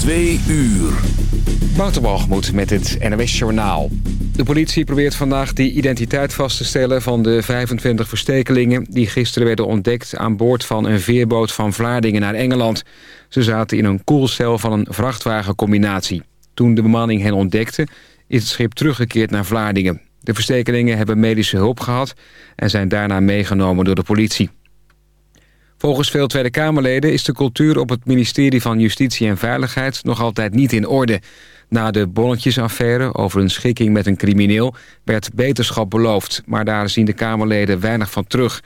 Twee uur. Wouterbalgemoed met het NOS Journaal. De politie probeert vandaag de identiteit vast te stellen... van de 25 verstekelingen die gisteren werden ontdekt... aan boord van een veerboot van Vlaardingen naar Engeland. Ze zaten in een koelcel van een vrachtwagencombinatie. Toen de bemanning hen ontdekte, is het schip teruggekeerd naar Vlaardingen. De verstekelingen hebben medische hulp gehad... en zijn daarna meegenomen door de politie. Volgens veel Tweede Kamerleden is de cultuur op het ministerie van Justitie en Veiligheid nog altijd niet in orde. Na de bonnetjesaffaire over een schikking met een crimineel werd beterschap beloofd, maar daar zien de Kamerleden weinig van terug.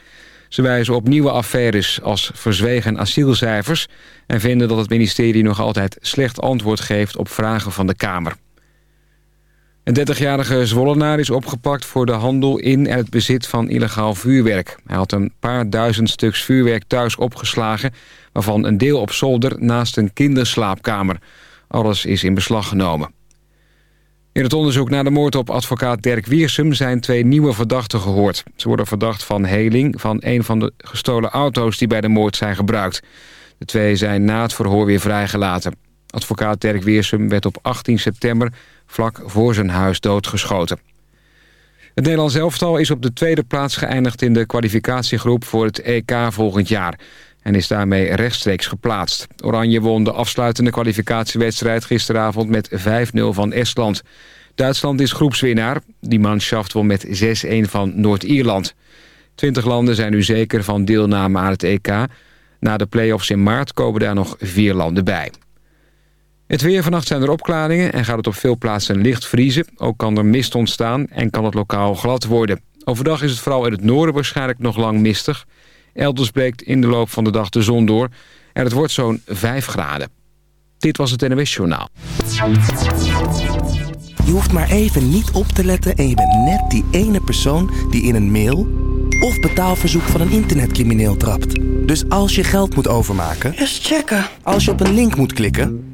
Ze wijzen op nieuwe affaires als verzwegen asielcijfers en vinden dat het ministerie nog altijd slecht antwoord geeft op vragen van de Kamer. Een 30-jarige Zwollenaar is opgepakt voor de handel in en het bezit van illegaal vuurwerk. Hij had een paar duizend stuks vuurwerk thuis opgeslagen... waarvan een deel op zolder naast een kinderslaapkamer. Alles is in beslag genomen. In het onderzoek naar de moord op advocaat Dirk Wiersum... zijn twee nieuwe verdachten gehoord. Ze worden verdacht van heling van een van de gestolen auto's... die bij de moord zijn gebruikt. De twee zijn na het verhoor weer vrijgelaten. Advocaat Dirk Weersum werd op 18 september vlak voor zijn huis doodgeschoten. Het Nederlands elftal is op de tweede plaats geëindigd in de kwalificatiegroep voor het EK volgend jaar en is daarmee rechtstreeks geplaatst. Oranje won de afsluitende kwalificatiewedstrijd gisteravond met 5-0 van Estland. Duitsland is groepswinnaar. Die manschaft won met 6-1 van Noord-Ierland. Twintig landen zijn nu zeker van deelname aan het EK. Na de play-offs in maart komen daar nog vier landen bij. Het weer vannacht zijn er opklaringen en gaat het op veel plaatsen licht vriezen. Ook kan er mist ontstaan en kan het lokaal glad worden. Overdag is het vooral in het noorden waarschijnlijk nog lang mistig. Elders breekt in de loop van de dag de zon door en het wordt zo'n 5 graden. Dit was het NWS Journaal. Je hoeft maar even niet op te letten en je bent net die ene persoon die in een mail of betaalverzoek van een internetcrimineel trapt. Dus als je geld moet overmaken... Eerst checken. Als je op een link moet klikken...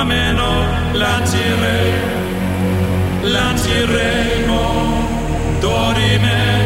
ameno, lancire, lanciremo, dorime.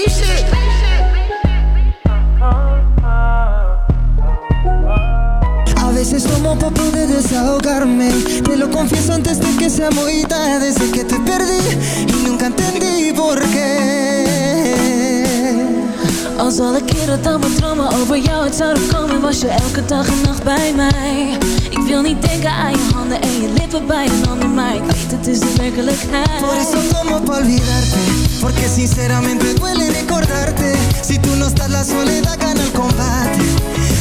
veces tomo pa' poder desahogarme. Te lo confieso antes de que sea muy tarde. Desde que te perdí y nunca entendí por qué. Als alle keren dan mijn dromen over jou uit zouden komen Was je elke dag en nacht bij mij. Ik wil niet denken aan je handen en je lippen bij een ander Maar ik weet het is de werkelijkheid. Por eso tomo pa' olvidarte Porque sinceramente duele recordarte. Si tú no estás la soledad gana el combate.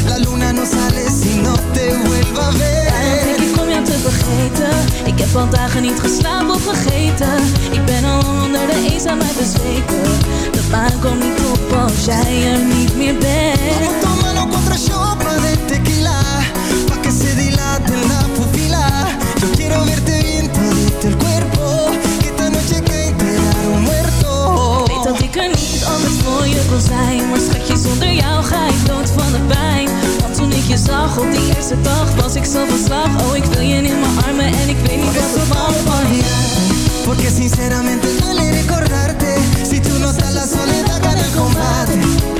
La luna no sale denk ik om jou te vergeten. Ik heb al dagen niet geslapen of vergeten. Ik ben al onder de eenzaamheid bezweken. De maan komt niet op als jij er niet meer bent. Vamos tomando cuatro shots de tequila. Pa' que se dilate la pupila Yo quiero verte bien todito el cuerpo. Que esta noche que enterar un muerto. Weet dat ik er niet anders voor je wil zijn. Maar schatje, zonder jou ga ik dood van de pijn je zag op die eerste dag Was ik zo van slag. Oh, ik wil je in mijn armen En ik weet niet wat er van je Porque sinceramente duele recordarte Si tú no estás la soledad gana el combate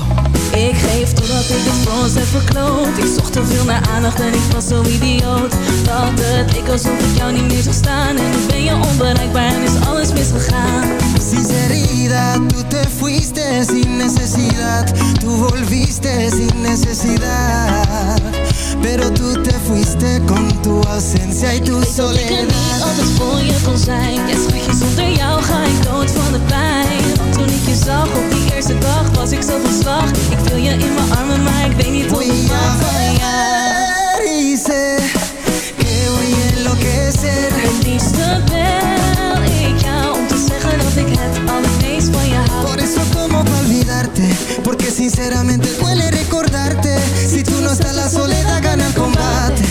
ik geef totdat ik het voor ons heb verkloot. Ik zocht te veel naar aandacht en ik was zo idioot. Dat het ik alsof ik jou niet meer zag staan. En nu ben je onbereikbaar en is alles misgegaan. Sinceridad, tu te fuiste sin necesidad. Tu volviste sin necesidad. Pero tú te fuiste con tu ausencia y tu soledad Ik dat ik niet altijd voor je kon zijn. Ja je zonder jou ga ik dood van de pijn. Want toen ik je zag op die eerste dag was ik zo van Ik wil je in mijn armen maar ik weet niet hoe ik maak van jou Dice que voy a enloquecer. Het liefste bel ik jou om te zeggen dat ik het allermeest van je hou. Por eso como pa olvidarte Porque sinceramente duele recordarte. Si tu no estás la soledad gana el combate.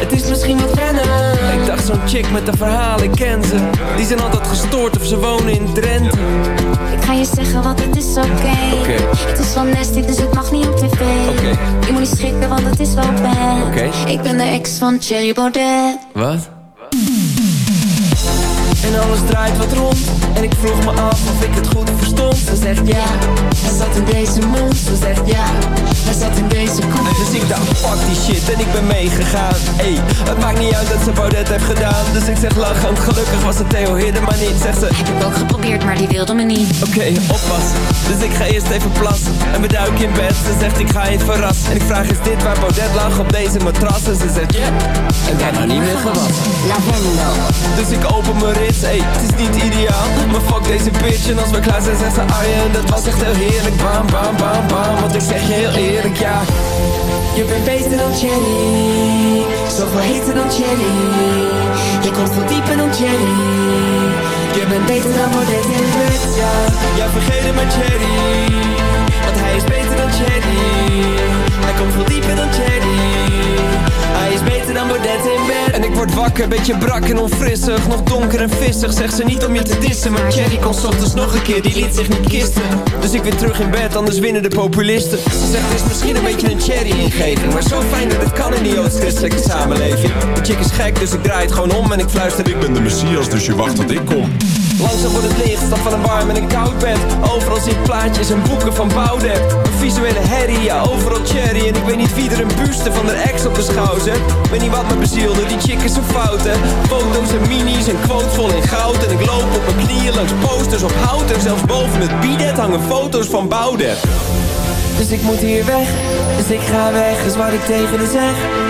Het is misschien wat wennen Ik dacht zo'n chick met een verhaal, ik ken ze Die zijn altijd gestoord of ze wonen in Drenthe Ik ga je zeggen, want het is oké. Het is wel nasty, dus het mag niet op tv. Je moet niet schrikken, want het is wel bad. Oké. Ik ben de ex van Cherry Baudet. Wat? En alles draait wat rond En ik vroeg me af of ik het goed verstond Ze zegt ja, hij zat in deze mond Ze zegt ja, hij zat in deze koek Dus ik dacht fuck die shit en ik ik ben meegegaan Ey, het maakt niet uit dat ze Baudet heeft gedaan Dus ik zeg lachend, gelukkig was het Theo Hidden maar niet Zegt ze, Heb ik ook geprobeerd, maar die wilde me niet. Oké, oppassen. Dus ik ga eerst even plassen. En we duiken in bed. Ze zegt ik ga je verrassen. En ik vraag is dit waar Baudet lag op deze matras? En ze zegt ja. En daarna niet meer gewassen. Lavendel. Dus ik open mijn rits. Ey, het is niet ideaal. Maar fuck deze bitch. En als we klaar zijn zegt ze Dat was echt heel heerlijk. Bam, bam, bam, bam. Want ik zeg je heel eerlijk, ja. Je bent beter dan Jenny, zoveel heter dan Jenny. Je komt veel dieper dan Jenny. Je bent beter dan Baudet bed, ja. Ja, vergeet het maar Jerry. Want hij is beter dan Jerry. Hij komt veel dieper dan Jerry. Is beter dan Baudet in bed. En ik word wakker, beetje brak en onfrissig. Nog donker en vissig, zegt ze niet om je te dissen. Maar Jerry komt 's ochtends nog een keer, die liet zich niet kisten. Dus ik weer terug in bed, anders winnen de populisten. Ze zegt het is misschien een beetje een Cherry-ingeving. Maar zo fijn dat het kan in die joods-christelijke samenleving. De chick is gek, dus ik draai het gewoon om en ik fluister. Ik ben de Messias, dus je wacht tot ik kom. Langzaam wordt het licht, van een warm en een koud bed. Overal ik plaatjes en boeken van Boudewijn Een visuele herrie, ja overal cherry. En ik weet niet wie er een buste van de ex op de schouw zet Weet niet wat me bezielde, die chick is zo fout hè Foto's en minis en quotes vol in goud. En ik loop op mijn knieën langs posters op hout. En zelfs boven het bidet hangen foto's van Boudewijn Dus ik moet hier weg, dus ik ga weg, is wat ik tegen haar zeg.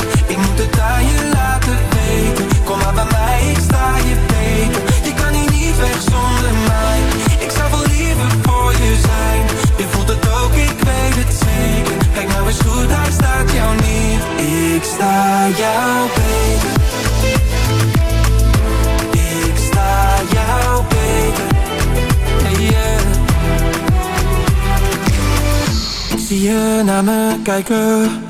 Moet het je laten weten. Kom maar bij mij, ik sta je beter. Je kan hier niet weg zonder mij. Ik zou wel liever voor je zijn. Je voelt het ook, ik weet het zeker. Kijk nou eens goed, hij staat jou niet. Ik sta jou beter. Ik sta jou beter. Hey, yeah. Ik zie je naar me kijken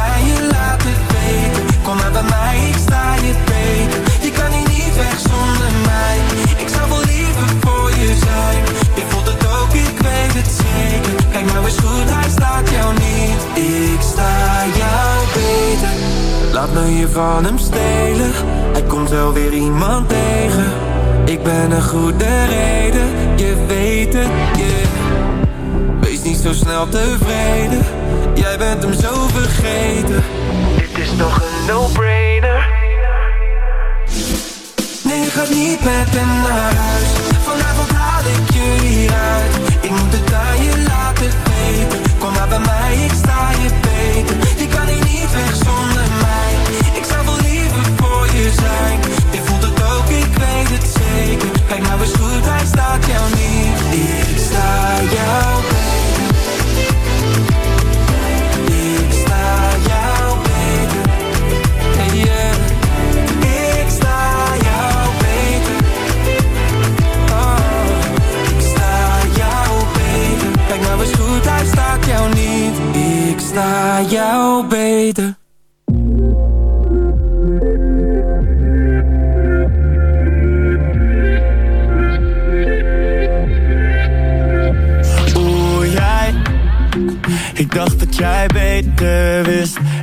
Maar bij mij, ik sta je beter. Je kan hier niet weg zonder mij. Ik zou wel liever voor je zijn. Je voelt het ook, ik weet het zeker. Kijk nou eens goed, hij staat jou niet. Ik sta jou beter. Laat me je van hem stelen. Hij komt wel weer iemand tegen. Ik ben een goede reden. Je weet het, yeah. Wees niet zo snel tevreden. Jij bent hem zo vergeten Toch een no-brainer. Nee, je gaat niet met hem naar huis. Vanavond haal ik je hieruit Ik moet het aan je laten weten. Kom maar bij mij, ik sta je beter. Je kan hier niet weg zonder mij. Ik zou wel liever voor je zijn